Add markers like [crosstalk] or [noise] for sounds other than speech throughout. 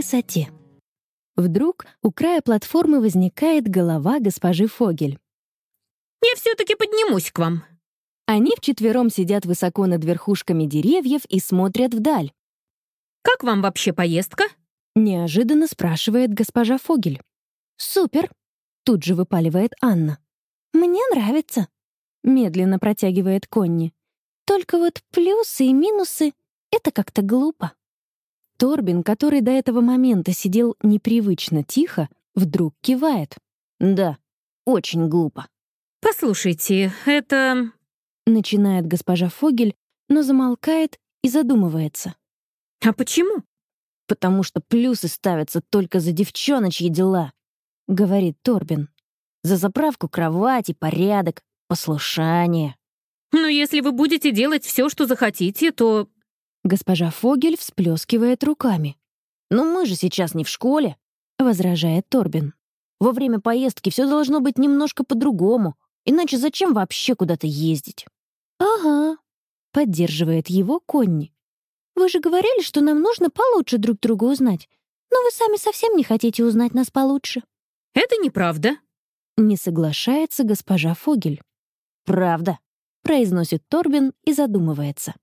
высоте. Вдруг у края платформы возникает голова госпожи Фогель. «Я все-таки поднимусь к вам». Они вчетвером сидят высоко над верхушками деревьев и смотрят вдаль. «Как вам вообще поездка?» — неожиданно спрашивает госпожа Фогель. «Супер!» — тут же выпаливает Анна. «Мне нравится», — медленно протягивает Конни. «Только вот плюсы и минусы — это как-то глупо». Торбин, который до этого момента сидел непривычно тихо, вдруг кивает. «Да, очень глупо». «Послушайте, это...» Начинает госпожа Фогель, но замолкает и задумывается. «А почему?» «Потому что плюсы ставятся только за девчоночьи дела», — говорит Торбин. «За заправку кровати, порядок, послушание». «Но если вы будете делать все, что захотите, то...» Госпожа Фогель всплескивает руками. «Но мы же сейчас не в школе», — возражает Торбин. «Во время поездки все должно быть немножко по-другому, иначе зачем вообще куда-то ездить?» «Ага», — поддерживает его Конни. Вы же говорили, что нам нужно получше друг друга узнать. Но вы сами совсем не хотите узнать нас получше». «Это неправда», — не соглашается госпожа Фогель. «Правда», — произносит Торбин и задумывается.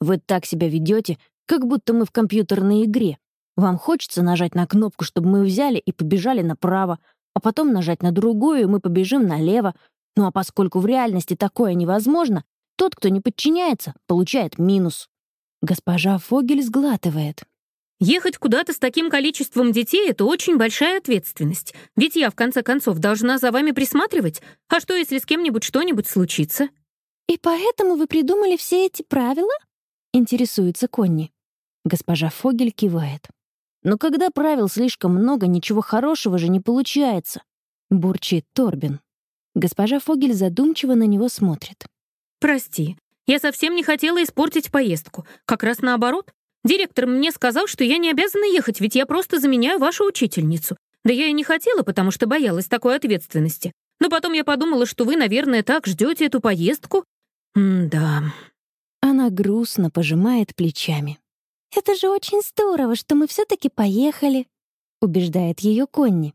«Вы так себя ведете, как будто мы в компьютерной игре. Вам хочется нажать на кнопку, чтобы мы взяли и побежали направо, а потом нажать на другую, и мы побежим налево. Ну а поскольку в реальности такое невозможно, тот, кто не подчиняется, получает минус. Госпожа Фогель сглатывает. Ехать куда-то с таким количеством детей — это очень большая ответственность. Ведь я, в конце концов, должна за вами присматривать. А что, если с кем-нибудь что-нибудь случится? «И поэтому вы придумали все эти правила?» — интересуется Конни. Госпожа Фогель кивает. «Но когда правил слишком много, ничего хорошего же не получается», — бурчит Торбин. Госпожа Фогель задумчиво на него смотрит. «Прости, я совсем не хотела испортить поездку. Как раз наоборот. Директор мне сказал, что я не обязана ехать, ведь я просто заменяю вашу учительницу. Да я и не хотела, потому что боялась такой ответственности. Но потом я подумала, что вы, наверное, так ждете эту поездку. М-да. Она грустно пожимает плечами. «Это же очень здорово, что мы все-таки поехали», — убеждает ее Конни.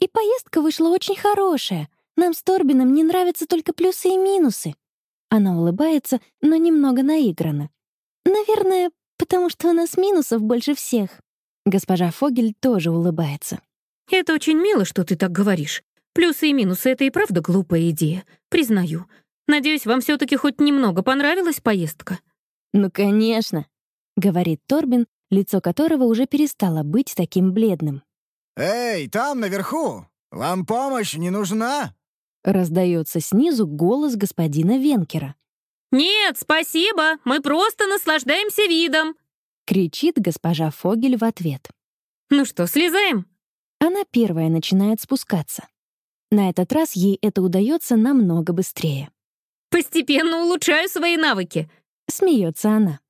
«И поездка вышла очень хорошая. Нам с Торбином не нравятся только плюсы и минусы. Она улыбается, но немного наигранно. «Наверное, потому что у нас минусов больше всех». Госпожа Фогель тоже улыбается. «Это очень мило, что ты так говоришь. Плюсы и минусы — это и правда глупая идея. Признаю. Надеюсь, вам все таки хоть немного понравилась поездка?» «Ну, конечно», — говорит Торбин, лицо которого уже перестало быть таким бледным. «Эй, там, наверху! Вам помощь не нужна?» Раздается снизу голос господина Венкера. «Нет, спасибо, мы просто наслаждаемся видом!» кричит госпожа Фогель в ответ. «Ну что, слезаем?» Она первая начинает спускаться. На этот раз ей это удается намного быстрее. «Постепенно улучшаю свои навыки», — смеется она.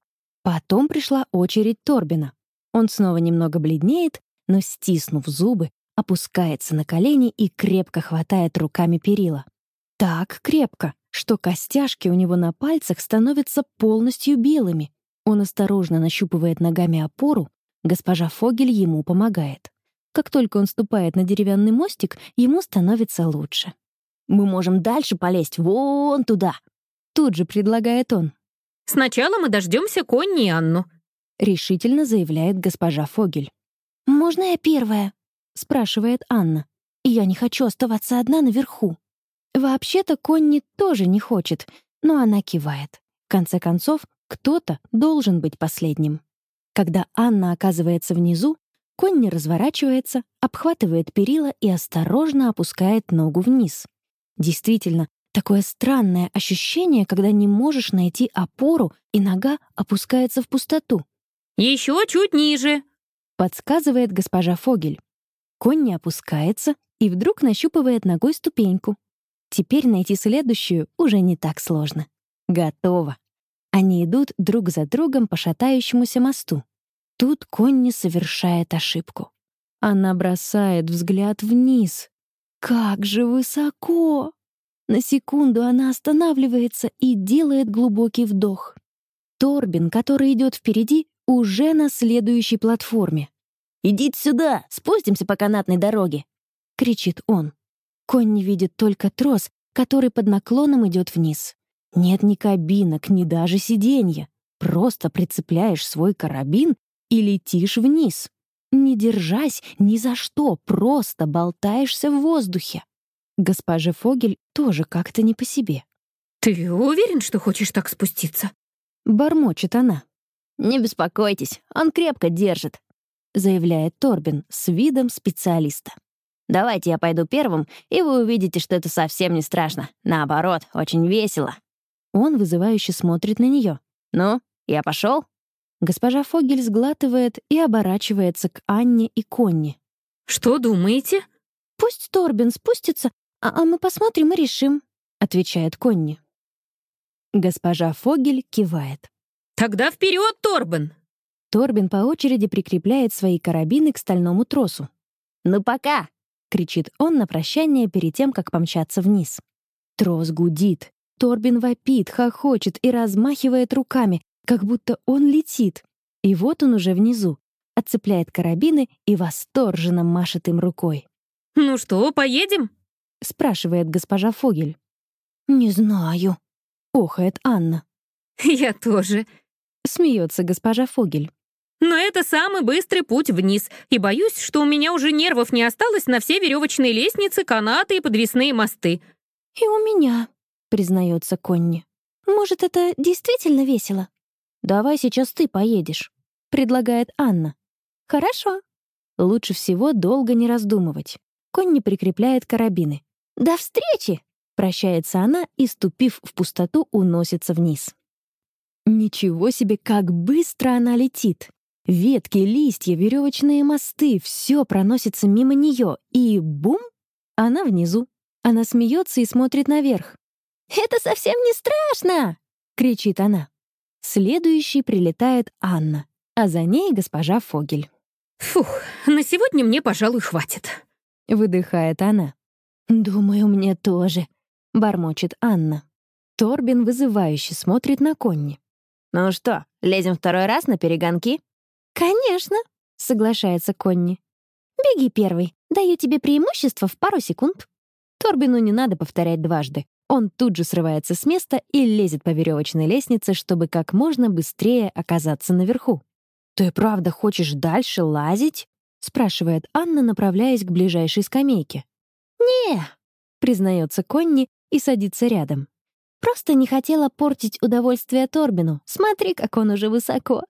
Потом пришла очередь Торбина. Он снова немного бледнеет, но, стиснув зубы, опускается на колени и крепко хватает руками перила. Так крепко, что костяшки у него на пальцах становятся полностью белыми. Он осторожно нащупывает ногами опору, госпожа Фогель ему помогает. Как только он ступает на деревянный мостик, ему становится лучше. «Мы можем дальше полезть вон туда», — тут же предлагает он. «Сначала мы дождемся Конни и Анну», — решительно заявляет госпожа Фогель. «Можно я первая?» спрашивает Анна. «Я не хочу оставаться одна наверху». Вообще-то Конни тоже не хочет, но она кивает. В конце концов, кто-то должен быть последним. Когда Анна оказывается внизу, Конни разворачивается, обхватывает перила и осторожно опускает ногу вниз. Действительно, такое странное ощущение, когда не можешь найти опору, и нога опускается в пустоту. «Еще чуть ниже», — подсказывает госпожа Фогель. Конни опускается и вдруг нащупывает ногой ступеньку. Теперь найти следующую уже не так сложно. Готово. Они идут друг за другом по шатающемуся мосту. Тут Конни совершает ошибку. Она бросает взгляд вниз. Как же высоко! На секунду она останавливается и делает глубокий вдох. Торбин, который идет впереди, уже на следующей платформе. «Идите сюда, спустимся по канатной дороге!» — кричит он. Конь не видит только трос, который под наклоном идет вниз. Нет ни кабинок, ни даже сиденья. Просто прицепляешь свой карабин и летишь вниз. Не держась ни за что, просто болтаешься в воздухе. Госпоже Фогель тоже как-то не по себе. «Ты уверен, что хочешь так спуститься?» Бормочет она. «Не беспокойтесь, он крепко держит», — заявляет Торбин с видом специалиста. «Давайте я пойду первым, и вы увидите, что это совсем не страшно. Наоборот, очень весело». Он вызывающе смотрит на нее. «Ну, я пошел? Госпожа Фогель сглатывает и оборачивается к Анне и Конни. «Что думаете?» «Пусть Торбин спустится, а, а мы посмотрим и решим», — отвечает Конни. Госпожа Фогель кивает. «Тогда вперед, Торбин!» Торбин по очереди прикрепляет свои карабины к стальному тросу. «Ну пока!» — кричит он на прощание перед тем, как помчаться вниз. Трос гудит. Торбин вопит, хохочет и размахивает руками, как будто он летит. И вот он уже внизу, отцепляет карабины и восторженно машет им рукой. «Ну что, поедем?» — спрашивает госпожа Фогель. «Не знаю», — охает Анна. [laughs] «Я тоже», — смеется госпожа Фогель. «Но это самый быстрый путь вниз, и боюсь, что у меня уже нервов не осталось на все веревочные лестницы, канаты и подвесные мосты». «И у меня», — признается Конни. «Может, это действительно весело?» «Давай сейчас ты поедешь», — предлагает Анна. «Хорошо». Лучше всего долго не раздумывать. Конни прикрепляет карабины. «До встречи!» — прощается она и, ступив в пустоту, уносится вниз. Ничего себе, как быстро она летит! Ветки, листья, веревочные мосты — все проносится мимо нее, и бум! Она внизу. Она смеется и смотрит наверх. «Это совсем не страшно!» — кричит она. Следующей прилетает Анна, а за ней госпожа Фогель. «Фух, на сегодня мне, пожалуй, хватит», — выдыхает она. «Думаю, мне тоже», — бормочет Анна. Торбин вызывающе смотрит на Конни. «Ну что, лезем второй раз на перегонки?» «Конечно», — соглашается Конни. «Беги первый, даю тебе преимущество в пару секунд». Торбину не надо повторять дважды. Он тут же срывается с места и лезет по веревочной лестнице, чтобы как можно быстрее оказаться наверху. «Ты правда хочешь дальше лазить?» — спрашивает Анна, направляясь к ближайшей скамейке. «Не», — признается Конни и садится рядом. «Просто не хотела портить удовольствие Торбину. Смотри, как он уже высоко».